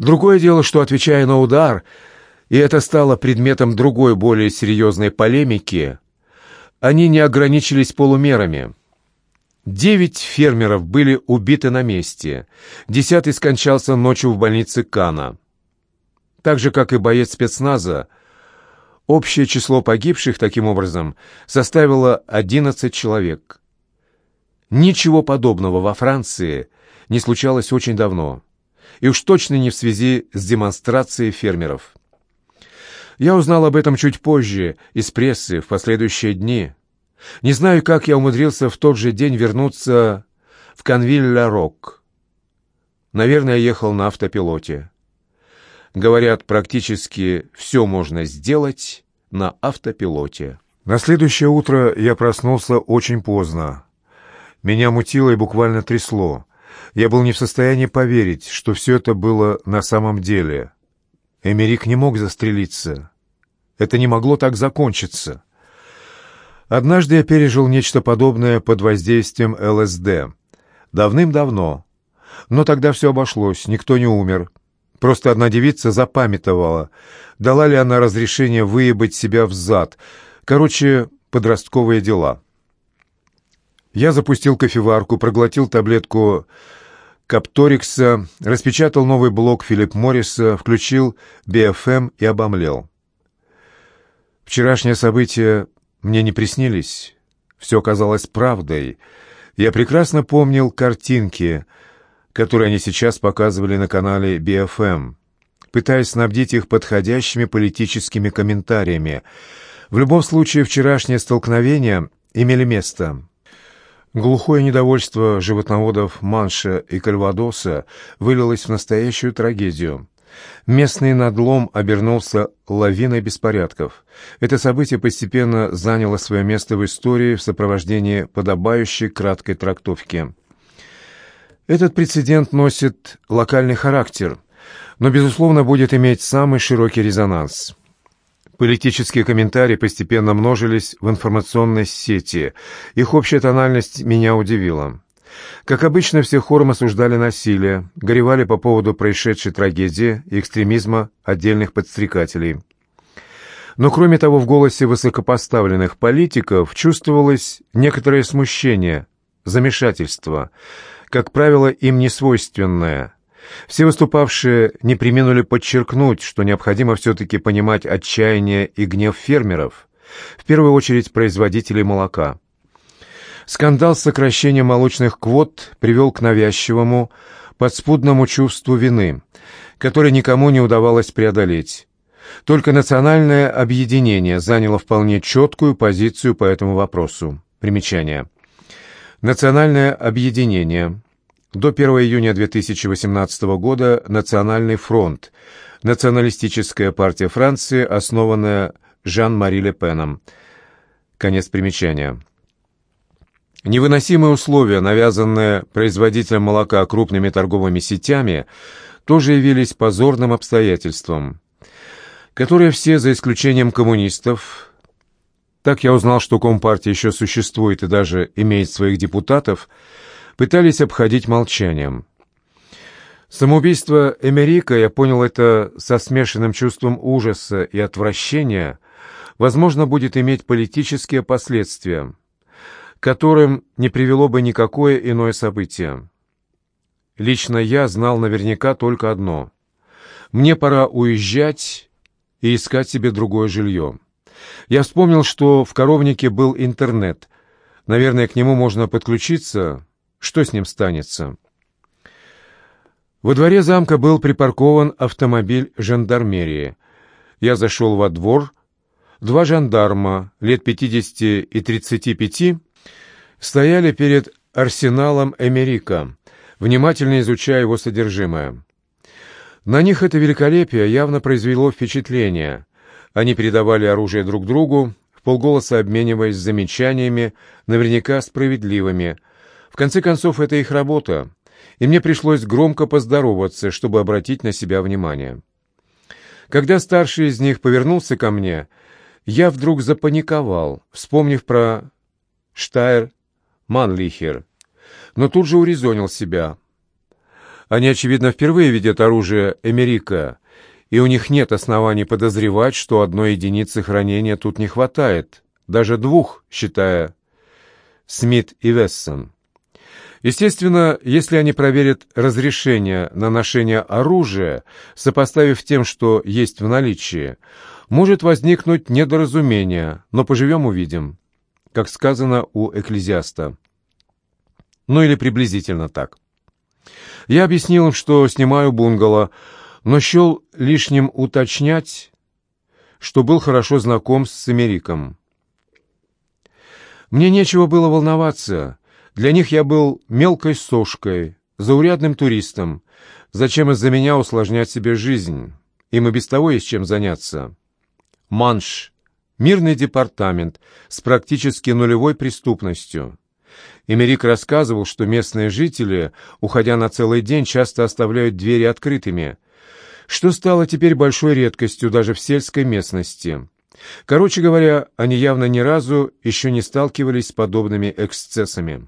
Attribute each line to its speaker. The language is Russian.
Speaker 1: Другое дело, что, отвечая на удар, и это стало предметом другой, более серьезной полемики, они не ограничились полумерами. Девять фермеров были убиты на месте, десятый скончался ночью в больнице Кана. Так же, как и боец спецназа, общее число погибших, таким образом, составило 11 человек. Ничего подобного во Франции не случалось очень давно, и уж точно не в связи с демонстрацией фермеров. Я узнал об этом чуть позже, из прессы, в последующие дни. Не знаю, как я умудрился в тот же день вернуться в Конвиль-Ла-Рок. Наверное, ехал на автопилоте. Говорят, практически все можно сделать на автопилоте. На следующее утро я проснулся очень поздно. Меня мутило и буквально трясло. Я был не в состоянии поверить, что все это было на самом деле. Эмерик не мог застрелиться. Это не могло так закончиться. Однажды я пережил нечто подобное под воздействием ЛСД. Давным-давно. Но тогда все обошлось, никто не умер. Просто одна девица запамятовала, дала ли она разрешение выебать себя в зад. Короче, подростковые дела. Я запустил кофеварку, проглотил таблетку Капторикса, распечатал новый блок Филипп Морриса, включил BFM и обомлел. Вчерашние события мне не приснились. Все казалось правдой. Я прекрасно помнил картинки, которые они сейчас показывали на канале BFM, пытаясь снабдить их подходящими политическими комментариями. В любом случае, вчерашние столкновения имели место. Глухое недовольство животноводов Манша и Кальвадоса вылилось в настоящую трагедию. Местный надлом обернулся лавиной беспорядков. Это событие постепенно заняло свое место в истории в сопровождении подобающей краткой трактовки. Этот прецедент носит локальный характер, но, безусловно, будет иметь самый широкий резонанс. Политические комментарии постепенно множились в информационной сети. Их общая тональность меня удивила. Как обычно, все хором осуждали насилие, горевали по поводу происшедшей трагедии и экстремизма отдельных подстрекателей. Но кроме того, в голосе высокопоставленных политиков чувствовалось некоторое смущение, замешательство, как правило, им не свойственное – все выступавшие не применули подчеркнуть, что необходимо все-таки понимать отчаяние и гнев фермеров, в первую очередь производителей молока. Скандал с сокращением молочных квот привел к навязчивому, подспудному чувству вины, которое никому не удавалось преодолеть. Только национальное объединение заняло вполне четкую позицию по этому вопросу. Примечание. Национальное объединение – до 1 июня 2018 года Национальный фронт, националистическая партия Франции, основанная Жан-Мари Ле Пеном. Конец примечания. Невыносимые условия, навязанные производителям молока крупными торговыми сетями, тоже явились позорным обстоятельством, которое все, за исключением коммунистов, так я узнал, что Компартия еще существует и даже имеет своих депутатов, пытались обходить молчанием. Самоубийство Эмерика, я понял это со смешанным чувством ужаса и отвращения, возможно, будет иметь политические последствия, которым не привело бы никакое иное событие. Лично я знал наверняка только одно. Мне пора уезжать и искать себе другое жилье. Я вспомнил, что в коровнике был интернет. Наверное, к нему можно подключиться, что с ним станется? Во дворе замка был припаркован автомобиль жандармерии. Я зашел во двор. Два жандарма, лет 50 и 35, стояли перед арсеналом Эмерика, внимательно изучая его содержимое. На них это великолепие явно произвело впечатление. Они передавали оружие друг другу, в полголоса обмениваясь замечаниями, наверняка справедливыми – конце концов, это их работа, и мне пришлось громко поздороваться, чтобы обратить на себя внимание. Когда старший из них повернулся ко мне, я вдруг запаниковал, вспомнив про Штайр Манлихер, но тут же урезонил себя. Они, очевидно, впервые видят оружие Эмерика, и у них нет оснований подозревать, что одной единицы хранения тут не хватает, даже двух, считая Смит и Вессон. Естественно, если они проверят разрешение на ношение оружия, сопоставив тем, что есть в наличии, может возникнуть недоразумение, но поживем-увидим, как сказано у Экклезиаста. Ну или приблизительно так. Я объяснил им, что снимаю бунгало, но счел лишним уточнять, что был хорошо знаком с Америком. Мне нечего было волноваться. Для них я был мелкой сошкой, заурядным туристом. Зачем из-за меня усложнять себе жизнь? Им и без того есть чем заняться. Манш. Мирный департамент с практически нулевой преступностью. Эмерик рассказывал, что местные жители, уходя на целый день, часто оставляют двери открытыми, что стало теперь большой редкостью даже в сельской местности. Короче говоря, они явно ни разу еще не сталкивались с подобными эксцессами.